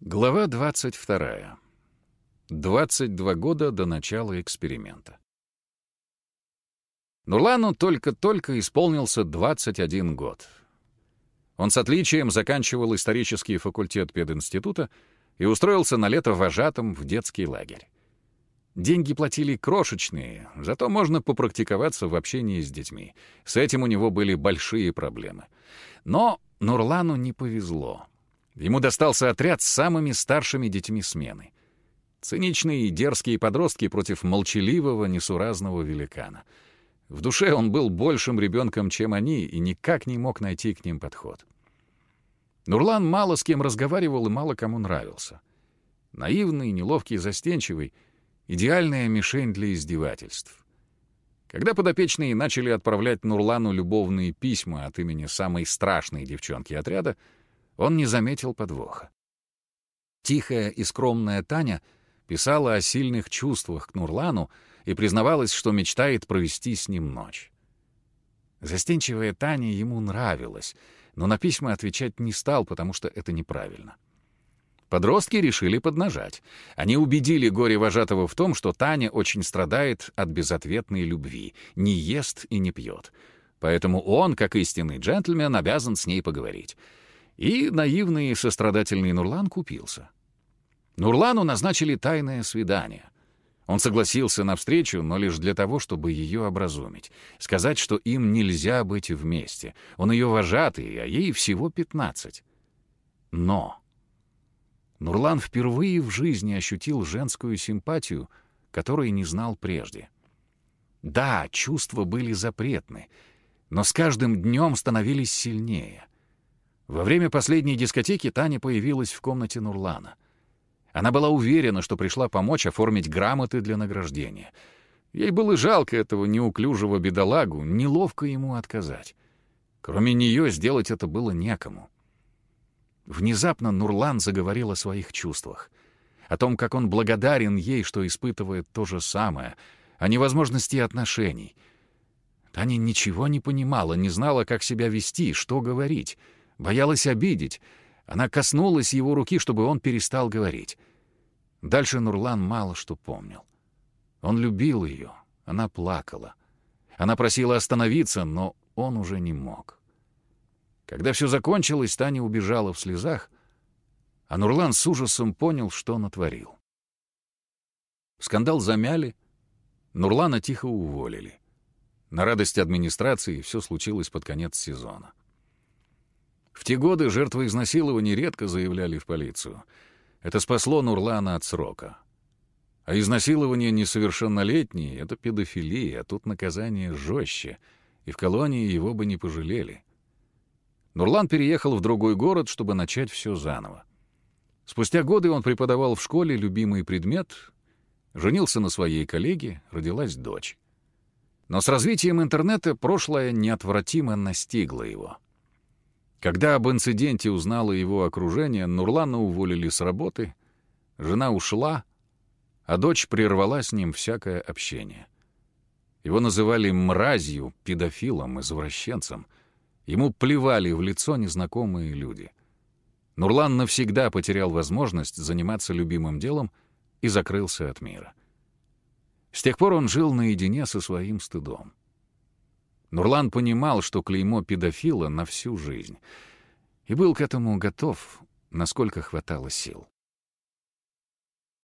Глава 22. 22 года до начала эксперимента. Нурлану только-только исполнился 21 год. Он с отличием заканчивал исторический факультет пединститута и устроился на лето вожатым в детский лагерь. Деньги платили крошечные, зато можно попрактиковаться в общении с детьми. С этим у него были большие проблемы. Но Нурлану не повезло. Ему достался отряд с самыми старшими детьми смены. Циничные и дерзкие подростки против молчаливого, несуразного великана. В душе он был большим ребенком, чем они, и никак не мог найти к ним подход. Нурлан мало с кем разговаривал и мало кому нравился. Наивный, неловкий, застенчивый — идеальная мишень для издевательств. Когда подопечные начали отправлять Нурлану любовные письма от имени самой страшной девчонки отряда — он не заметил подвоха. Тихая и скромная Таня писала о сильных чувствах к Нурлану и признавалась, что мечтает провести с ним ночь. Застенчивая Таня ему нравилась, но на письма отвечать не стал, потому что это неправильно. Подростки решили поднажать. Они убедили горе-вожатого в том, что Таня очень страдает от безответной любви, не ест и не пьет. Поэтому он, как истинный джентльмен, обязан с ней поговорить. И наивный и сострадательный Нурлан купился. Нурлану назначили тайное свидание. Он согласился на встречу, но лишь для того, чтобы ее образумить. Сказать, что им нельзя быть вместе. Он ее вожатый, а ей всего пятнадцать. Но Нурлан впервые в жизни ощутил женскую симпатию, которой не знал прежде. Да, чувства были запретны, но с каждым днем становились сильнее — во время последней дискотеки Таня появилась в комнате Нурлана. Она была уверена, что пришла помочь оформить грамоты для награждения. Ей было жалко этого неуклюжего бедолагу, неловко ему отказать. Кроме нее сделать это было некому. Внезапно Нурлан заговорил о своих чувствах. О том, как он благодарен ей, что испытывает то же самое, о невозможности отношений. Таня ничего не понимала, не знала, как себя вести, что говорить — Боялась обидеть. Она коснулась его руки, чтобы он перестал говорить. Дальше Нурлан мало что помнил. Он любил ее, она плакала. Она просила остановиться, но он уже не мог. Когда все закончилось, Таня убежала в слезах, а Нурлан с ужасом понял, что натворил. Скандал замяли, Нурлана тихо уволили. На радость администрации все случилось под конец сезона. В те годы жертвы изнасилования редко заявляли в полицию. Это спасло Нурлана от срока. А изнасилование несовершеннолетней — это педофилия, а тут наказание жестче, и в колонии его бы не пожалели. Нурлан переехал в другой город, чтобы начать все заново. Спустя годы он преподавал в школе любимый предмет, женился на своей коллеге, родилась дочь. Но с развитием интернета прошлое неотвратимо настигло его — когда об инциденте узнало его окружение, Нурлана уволили с работы, жена ушла, а дочь прервала с ним всякое общение. Его называли мразью, педофилом, извращенцем. Ему плевали в лицо незнакомые люди. Нурлан навсегда потерял возможность заниматься любимым делом и закрылся от мира. С тех пор он жил наедине со своим стыдом. Нурлан понимал, что клеймо педофила на всю жизнь, и был к этому готов, насколько хватало сил.